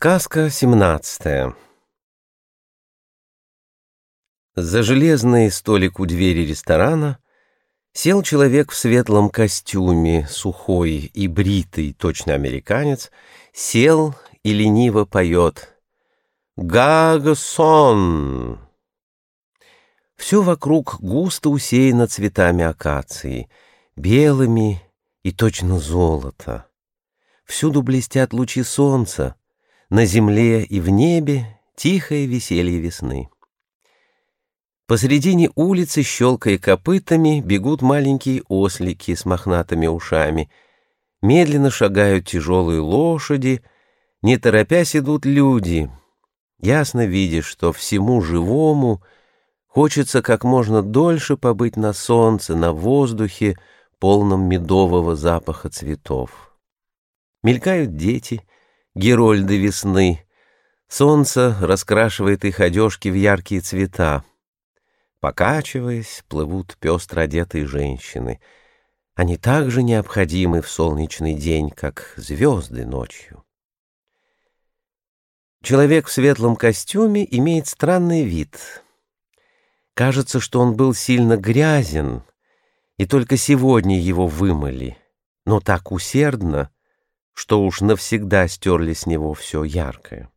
Сказка семнадцатая За железный столик у двери ресторана сел человек в светлом костюме, сухой и бритый, точно американец, сел и лениво поет «Гагсон!». Все вокруг густо усеяно цветами акации, белыми и точно золото. Всюду блестят лучи солнца, на земле и в небе тихое веселье весны. Посредине улицы, щелкая копытами, бегут маленькие ослики с мохнатыми ушами. Медленно шагают тяжелые лошади, не торопясь идут люди. Ясно видишь, что всему живому хочется как можно дольше побыть на солнце, на воздухе, полном медового запаха цветов. Мелькают дети — герольды весны. Солнце раскрашивает их одежки в яркие цвета. Покачиваясь, плывут пестро одетые женщины. Они так же необходимы в солнечный день, как звезды ночью. Человек в светлом костюме имеет странный вид. Кажется, что он был сильно грязен, и только сегодня его вымыли, но так усердно, что уж навсегда стерли с него все яркое.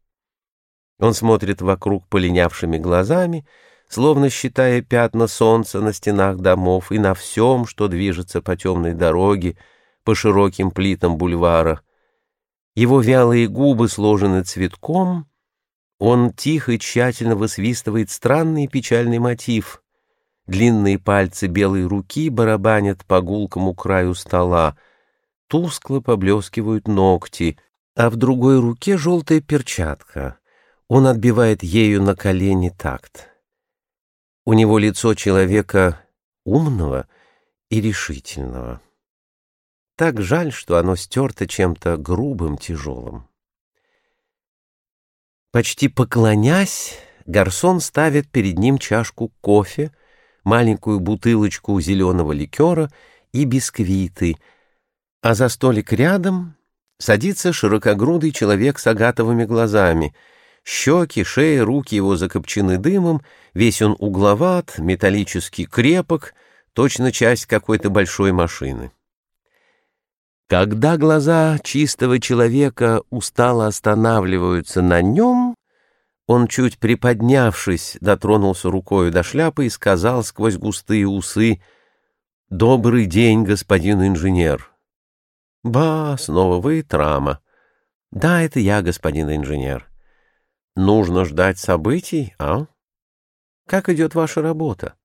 Он смотрит вокруг полинявшими глазами, словно считая пятна солнца на стенах домов и на всем, что движется по темной дороге, по широким плитам бульвара. Его вялые губы сложены цветком, он тихо и тщательно высвистывает странный печальный мотив. Длинные пальцы белой руки барабанят по гулкому краю стола — тускло поблескивают ногти, а в другой руке желтая перчатка. Он отбивает ею на колени такт. У него лицо человека умного и решительного. Так жаль, что оно стерто чем-то грубым, тяжелым. Почти поклонясь, гарсон ставит перед ним чашку кофе, маленькую бутылочку зеленого ликера и бисквиты — а за столик рядом садится широкогрудый человек с агатовыми глазами. Щеки, шея, руки его закопчены дымом, весь он угловат, металлически крепок, точно часть какой-то большой машины. Когда глаза чистого человека устало останавливаются на нем, он, чуть приподнявшись, дотронулся рукою до шляпы и сказал сквозь густые усы «Добрый день, господин инженер». «Ба, снова вы, Трама». «Да, это я, господин инженер». «Нужно ждать событий, а? Как идет ваша работа?»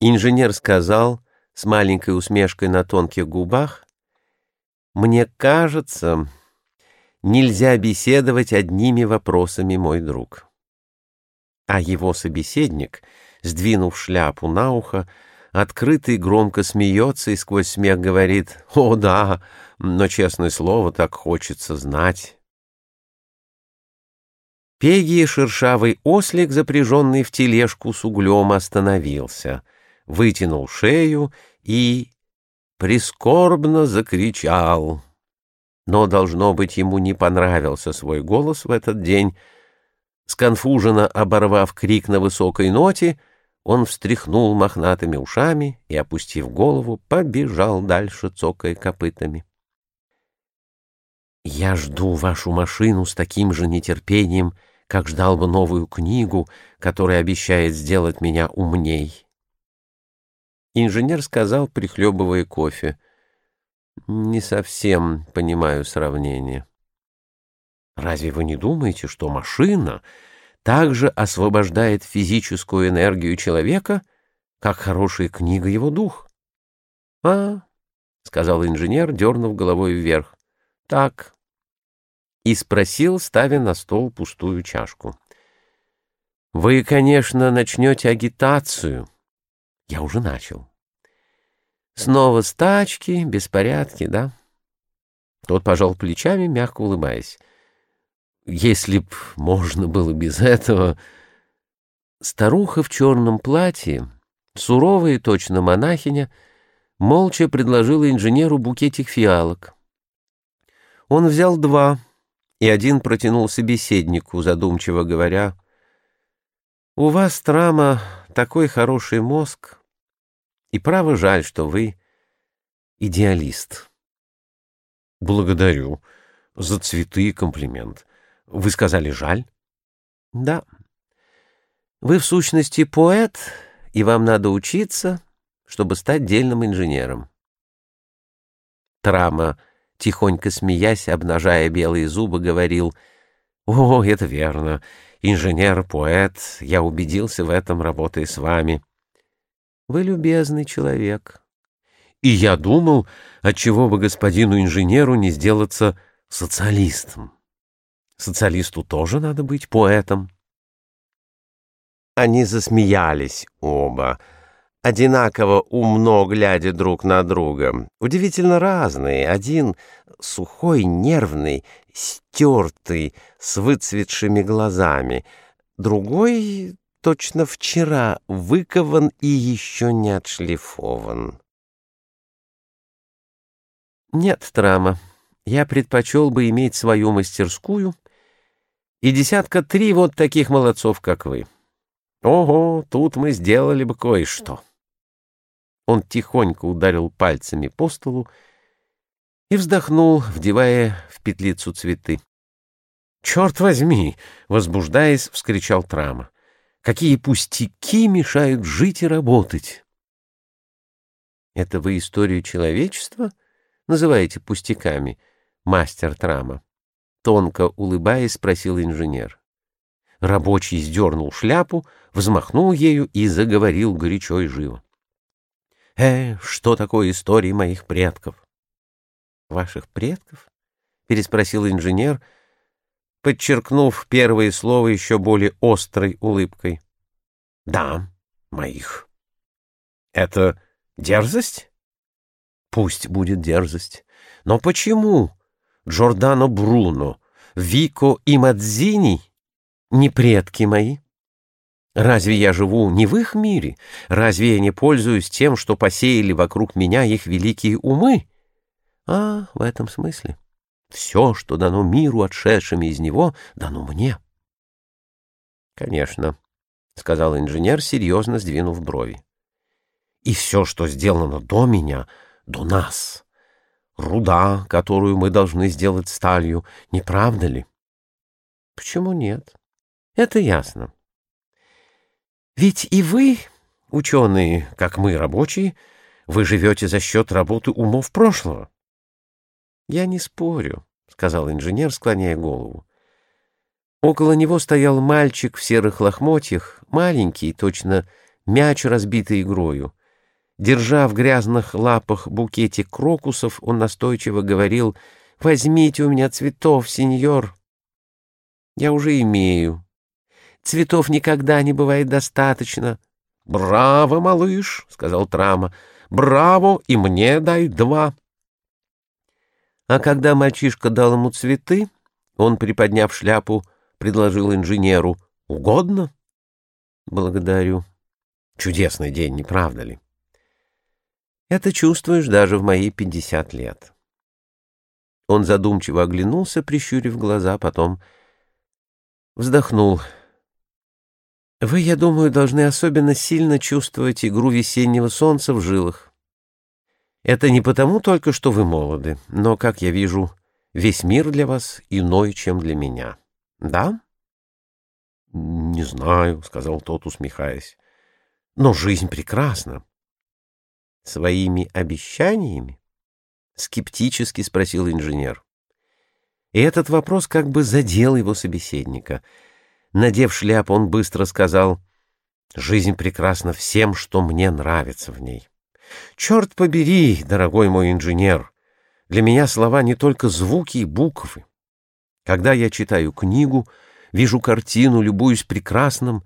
Инженер сказал с маленькой усмешкой на тонких губах, «Мне кажется, нельзя беседовать одними вопросами, мой друг». А его собеседник, сдвинув шляпу на ухо, открыто и громко смеется и сквозь смех говорит «О, да, но, честное слово, так хочется знать». Пеги шершавый ослик, запряженный в тележку с углем, остановился, вытянул шею и прискорбно закричал. Но, должно быть, ему не понравился свой голос в этот день. Сконфуженно оборвав крик на высокой ноте, он встряхнул мохнатыми ушами и, опустив голову, побежал дальше, цокая копытами. «Я жду вашу машину с таким же нетерпением, как ждал бы новую книгу, которая обещает сделать меня умней». Инженер сказал, прихлебывая кофе. «Не совсем понимаю сравнение». «Разве вы не думаете, что машина также освобождает физическую энергию человека, как хорошая книга его дух. — А, — сказал инженер, дернув головой вверх, — так. И спросил, ставя на стол пустую чашку. — Вы, конечно, начнете агитацию. Я уже начал. Снова стачки, беспорядки, да? Тот пожал плечами, мягко улыбаясь. Если б можно было без этого... Старуха в черном платье, суровая точно монахиня, молча предложила инженеру букетик фиалок. Он взял два и один протянул собеседнику, задумчиво говоря, «У вас, Трама, такой хороший мозг, и право жаль, что вы идеалист». «Благодарю за цветы и комплимент. Вы сказали «жаль»?» «Да. Вы, в сущности, поэт, и вам надо учиться, чтобы стать дельным инженером». Трама тихонько смеясь, обнажая белые зубы, говорил, «О, это верно. Инженер, поэт. Я убедился в этом, работая с вами». «Вы любезный человек». «И я думал, отчего бы господину инженеру не сделаться социалистом. Социалисту тоже надо быть поэтом». Они засмеялись оба одинаково умно глядя друг на друга. Удивительно разные. Один сухой, нервный, стертый, с выцветшими глазами. Другой точно вчера выкован и еще не отшлифован. Нет, Трама, я предпочел бы иметь свою мастерскую и десятка три вот таких молодцов, как вы. Ого, тут мы сделали бы кое-что. Он тихонько ударил пальцами по столу и вздохнул, вдевая в петлицу цветы. «Черт возьми!» — возбуждаясь, вскричал Трама. «Какие пустяки мешают жить и работать!» «Это вы историю человечества называете пустяками, мастер Трама?» Тонко улыбаясь, спросил инженер. Рабочий сдернул шляпу, взмахнул ею и заговорил горячо и живо. Э, что такое истории моих предков? Ваших предков? Переспросил инженер, подчеркнув первое слово еще более острой улыбкой. Да, моих. Это дерзость? Пусть будет дерзость. Но почему Джордано Бруно, Вико и Мадзини не предки мои? Разве я живу не в их мире? Разве я не пользуюсь тем, что посеяли вокруг меня их великие умы? А, в этом смысле. Все, что дано миру, отшедшими из него, дано мне. Конечно, — сказал инженер, серьезно сдвинув брови. И все, что сделано до меня, до нас. Руда, которую мы должны сделать сталью, не правда ли? Почему нет? Это ясно. Ведь и вы, ученые, как мы, рабочие, вы живете за счет работы умов прошлого. Я не спорю, — сказал инженер, склоняя голову. Около него стоял мальчик в серых лохмотьях, маленький, точно мяч, разбитый игрою. Держа в грязных лапах букетик крокусов, он настойчиво говорил, «Возьмите у меня цветов, сеньор». «Я уже имею», Цветов никогда не бывает достаточно. — Браво, малыш, — сказал Трама. — Браво, и мне дай два. А когда мальчишка дал ему цветы, он, приподняв шляпу, предложил инженеру. — Угодно? — Благодарю. Чудесный день, не правда ли? Это чувствуешь даже в мои пятьдесят лет. Он задумчиво оглянулся, прищурив глаза, потом вздохнул — вы, я думаю, должны особенно сильно чувствовать игру весеннего солнца в жилах. Это не потому только, что вы молоды, но, как я вижу, весь мир для вас иной, чем для меня. Да? — Не знаю, — сказал тот, усмехаясь. — Но жизнь прекрасна. — Своими обещаниями? — скептически спросил инженер. И этот вопрос как бы задел его собеседника — Надев шляпу, он быстро сказал, «Жизнь прекрасна всем, что мне нравится в ней. Черт побери, дорогой мой инженер, для меня слова не только звуки и буквы. Когда я читаю книгу, вижу картину, любуюсь прекрасным,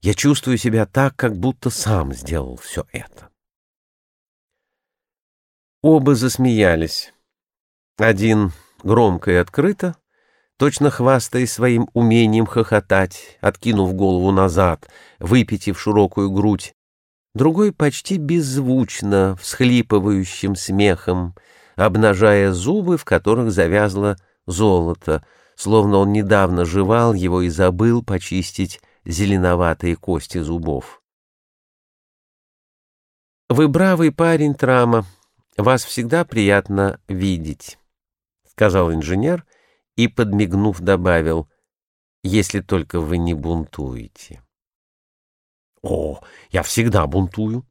я чувствую себя так, как будто сам сделал все это». Оба засмеялись. Один громко и открыто, точно хвастаясь своим умением хохотать, откинув голову назад, выпитив широкую грудь, другой почти беззвучно, всхлипывающим смехом, обнажая зубы, в которых завязло золото, словно он недавно жевал его и забыл почистить зеленоватые кости зубов. «Вы бравый парень, Трама. Вас всегда приятно видеть», — сказал инженер и, подмигнув, добавил, «если только вы не бунтуете». «О, я всегда бунтую!»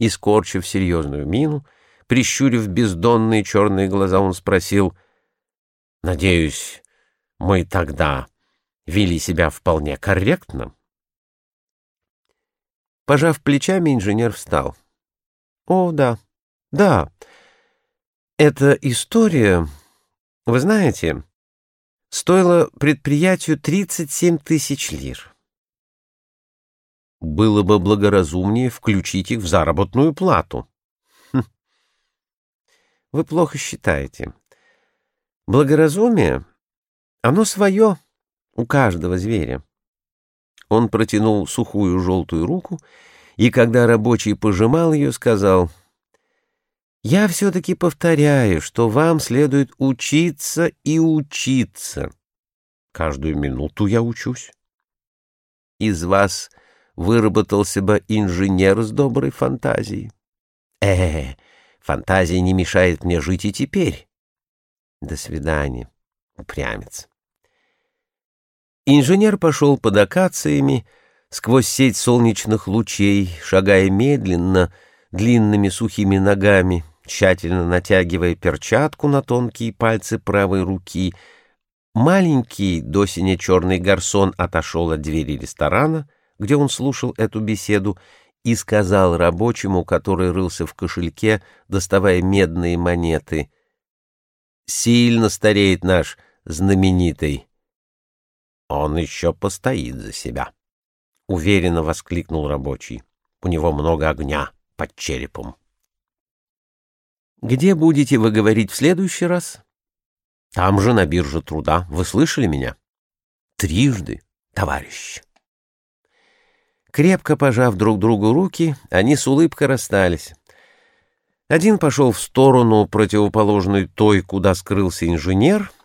И, скорчив серьезную мину, прищурив бездонные черные глаза, он спросил, «Надеюсь, мы тогда вели себя вполне корректно?» Пожав плечами, инженер встал. «О, да, да. Эта история, вы знаете, стоила предприятию 37 тысяч лир. Было бы благоразумнее включить их в заработную плату. Хм. Вы плохо считаете. Благоразумие, оно свое у каждого зверя. Он протянул сухую желтую руку, и когда рабочий пожимал ее, сказал, «Я все-таки повторяю, что вам следует учиться и учиться. Каждую минуту я учусь. Из вас выработался бы инженер с доброй фантазией. Э, фантазия не мешает мне жить и теперь. До свидания, упрямец. Инженер пошел под акациями, сквозь сеть солнечных лучей, шагая медленно, длинными сухими ногами, тщательно натягивая перчатку на тонкие пальцы правой руки. Маленький, до черный гарсон отошел от двери ресторана, где он слушал эту беседу, и сказал рабочему, который рылся в кошельке, доставая медные монеты, «Сильно стареет наш знаменитый он еще постоит за себя. Уверенно воскликнул рабочий. У него много огня под черепом. Где будете вы говорить в следующий раз? Там же, на бирже труда. Вы слышали меня? Трижды, товарищ. Крепко пожав друг другу руки, они с улыбкой расстались. Один пошел в сторону, противоположную той, куда скрылся инженер —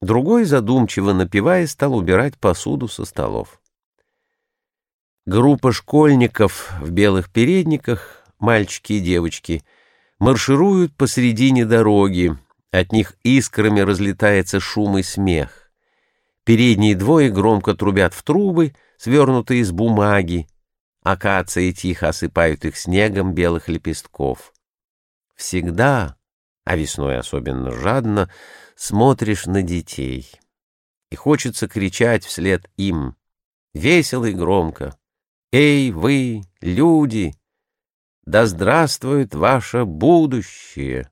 Другой, задумчиво напивая, стал убирать посуду со столов. Группа школьников в белых передниках, мальчики и девочки, маршируют посредине дороги, от них искрами разлетается шум и смех. Передние двое громко трубят в трубы, свернутые из бумаги, акации тихо осыпают их снегом белых лепестков. Всегда, а весной особенно жадно, смотришь на детей, и хочется кричать вслед им, весело и громко. «Эй, вы, люди! Да здравствует ваше будущее!»